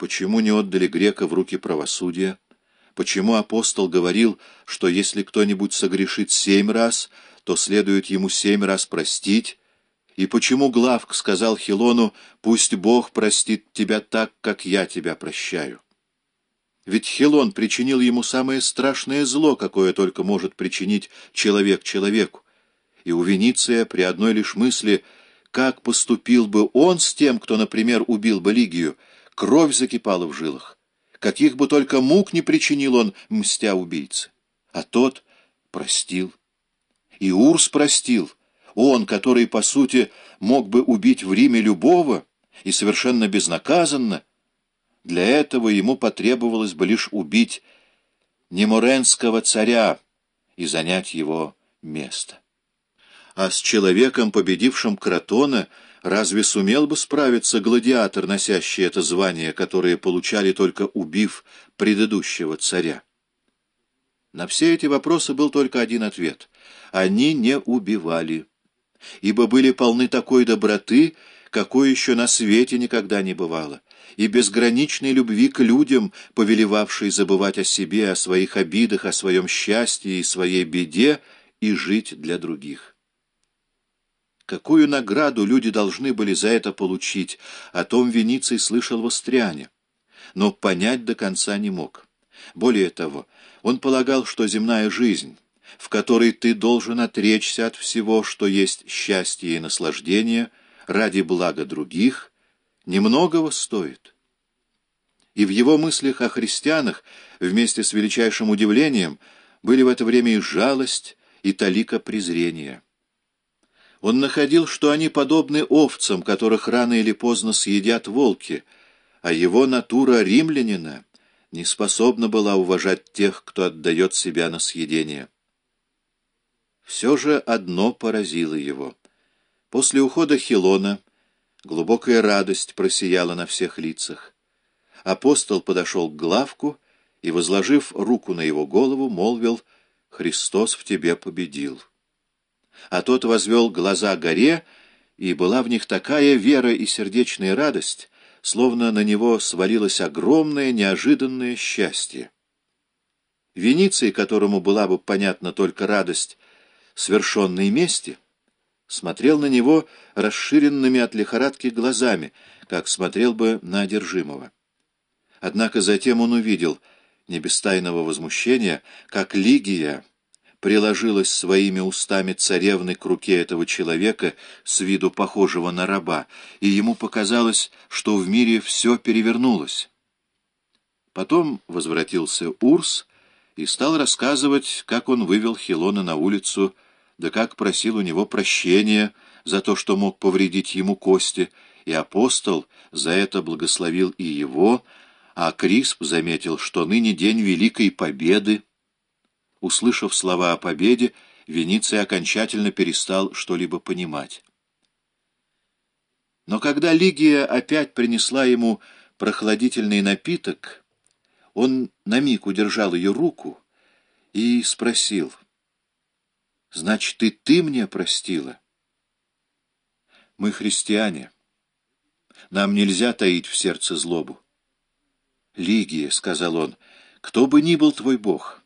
Почему не отдали грека в руки правосудия? Почему апостол говорил, что если кто-нибудь согрешит семь раз, то следует ему семь раз простить? И почему Главк сказал Хилону, «Пусть Бог простит тебя так, как я тебя прощаю»? Ведь Хилон причинил ему самое страшное зло, какое только может причинить человек человеку. И у Вениция при одной лишь мысли, как поступил бы он с тем, кто, например, убил бы Лигию, кровь закипала в жилах. Каких бы только мук не причинил он, мстя убийце. А тот простил. И Урс простил. Он, который, по сути, мог бы убить в Риме любого и совершенно безнаказанно, для этого ему потребовалось бы лишь убить неморенского царя и занять его место. А с человеком, победившим Кротона, разве сумел бы справиться гладиатор, носящий это звание, которое получали только убив предыдущего царя? На все эти вопросы был только один ответ. Они не убивали, ибо были полны такой доброты, какой еще на свете никогда не бывало, и безграничной любви к людям, повелевавшей забывать о себе, о своих обидах, о своем счастье и своей беде, и жить для других. Какую награду люди должны были за это получить, о том Вениций слышал в Остряне, но понять до конца не мог. Более того, он полагал, что земная жизнь, в которой ты должен отречься от всего, что есть счастье и наслаждение, ради блага других, немногого стоит. И в его мыслях о христианах, вместе с величайшим удивлением, были в это время и жалость, и талика презрения. Он находил, что они подобны овцам, которых рано или поздно съедят волки, а его натура римлянина не способна была уважать тех, кто отдает себя на съедение. Все же одно поразило его. После ухода Хилона глубокая радость просияла на всех лицах. Апостол подошел к главку и, возложив руку на его голову, молвил «Христос в тебе победил» а тот возвел глаза горе, и была в них такая вера и сердечная радость, словно на него свалилось огромное неожиданное счастье. Вениций, которому была бы понятна только радость свершенной мести, смотрел на него расширенными от лихорадки глазами, как смотрел бы на одержимого. Однако затем он увидел, не без тайного возмущения, как Лигия приложилась своими устами царевны к руке этого человека, с виду похожего на раба, и ему показалось, что в мире все перевернулось. Потом возвратился Урс и стал рассказывать, как он вывел Хилона на улицу, да как просил у него прощения за то, что мог повредить ему кости, и апостол за это благословил и его, а Крисп заметил, что ныне день Великой Победы, Услышав слова о победе, Вениций окончательно перестал что-либо понимать. Но когда Лигия опять принесла ему прохладительный напиток, он на миг удержал ее руку и спросил, «Значит, и ты мне простила?» «Мы христиане. Нам нельзя таить в сердце злобу». «Лигия», — сказал он, — «кто бы ни был твой бог».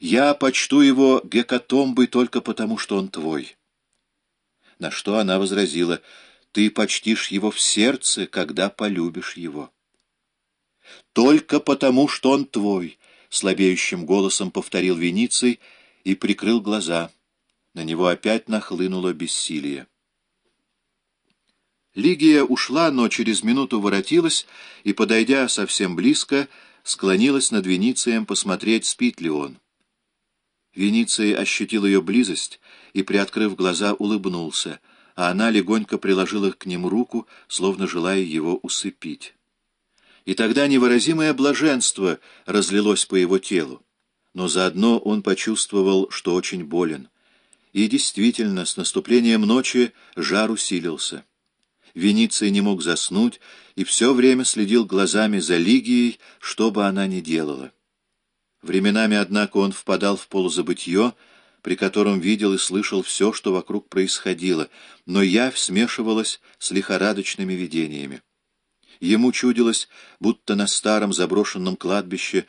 Я почту его гекатомбой только потому, что он твой. На что она возразила, ты почтишь его в сердце, когда полюбишь его. Только потому, что он твой, слабеющим голосом повторил Вениций и прикрыл глаза. На него опять нахлынуло бессилие. Лигия ушла, но через минуту воротилась и, подойдя совсем близко, склонилась над Веницием посмотреть, спит ли он. Вениций ощутил ее близость и, приоткрыв глаза, улыбнулся, а она легонько приложила к нему руку, словно желая его усыпить. И тогда невыразимое блаженство разлилось по его телу, но заодно он почувствовал, что очень болен. И действительно, с наступлением ночи жар усилился. Вениций не мог заснуть и все время следил глазами за Лигией, что бы она ни делала. Временами, однако, он впадал в полузабытье, при котором видел и слышал все, что вокруг происходило, но явь смешивалась с лихорадочными видениями. Ему чудилось, будто на старом заброшенном кладбище